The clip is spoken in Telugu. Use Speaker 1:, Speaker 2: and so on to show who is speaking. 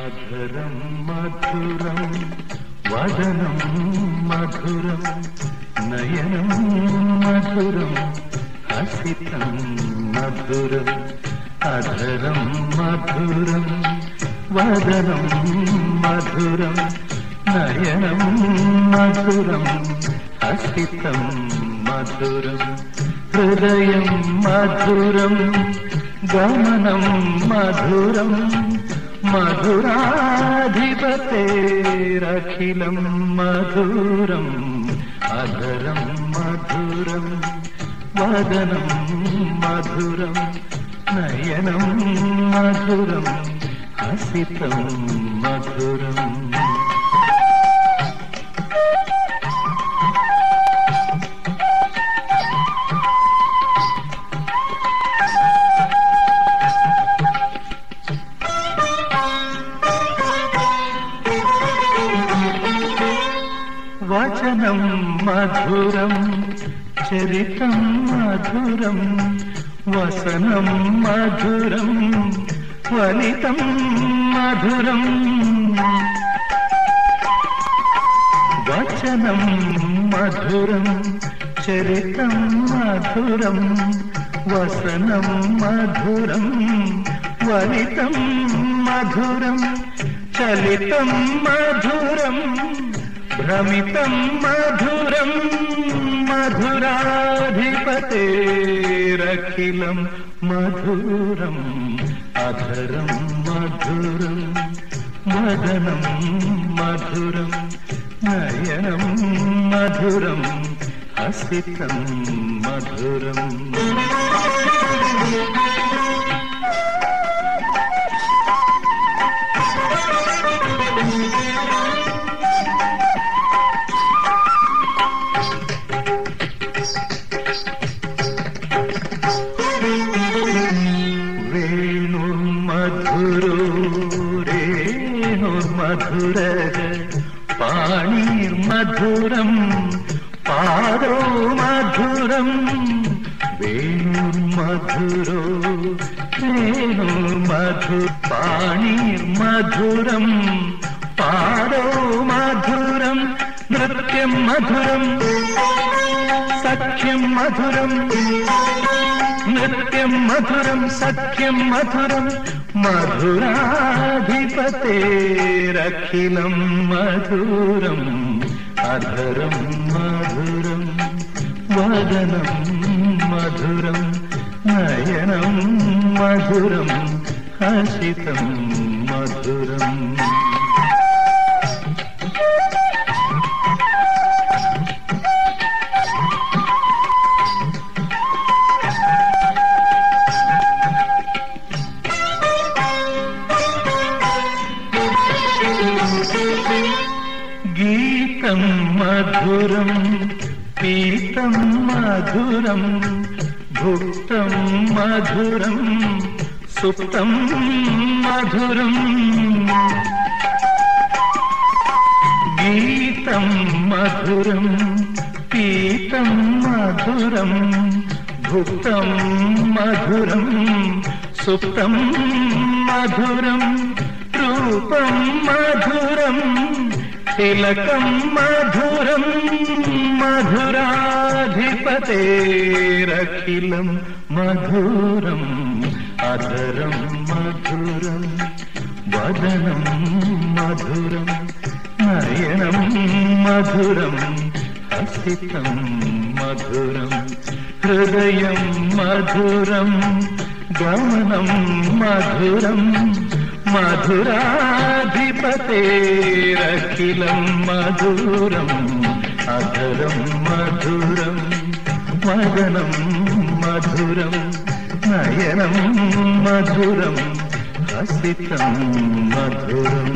Speaker 1: అధరం మధురం വദനം മധുരം നയനം മധുരം ഹസിതം മധുരം അധരം മധുരം വദനം മധുരം നയനം മധുരം ഹസിതം മധുരം ഹൃദയം മധുരം ഗമനം മധുരം മധുരാ तेरखिलं मधुरम् अधरं मधुरं वदनं मधुरं नयनं मधुरं हसितं मधुरम् మధురం చరితం మధురం వసనం మధురం ఫలితం మధురం. వచనం మధురం చరితం మధురం వసనం మధురం వలితం మధురం చలితం మధురం. ഭ്രമിതം മധുരം മധുരാധിപതേരഖിലം മധുരം അധരം മധുരം മദനം മധുരം നയനം മധുരം ഹസിതം മധുരം मधुर पाणि मधुरम् पारो मधुरम् वेणुर्मधुरो वेणुर्मधु पाणिर्मधुरम् पादो मधुरम् पारो मधुरम् नृत्यं मधुरम् सख्यं मधुरम्। सत्यं मधुरं सत्यं मधुरं मधुराधिपतेरखिलं मधुरम् अधरं मधुरं वदनं मधुरं नयनं मधुरं हसितं मधुरम् మధురం పీతం మధురం భుక్తం మధురం సుప్తం మధురం. గీతం మధురం పీతం మధురం భుక్తం మధురం సుప్తం మధురం రూపం మధురం. తిలకం మధురం మధురాధిపతేరఖిలం మధురం అధరం మధురం వదనం మధురం నయనం మధురం హసితం మధురం హృదయం మధురం గమనం మధురం మధురాధి സതേരഖിലം മധുരം അധരം മധുരം മകനം മധുരം നയനം മധുരം ഹസിതം മധുരം.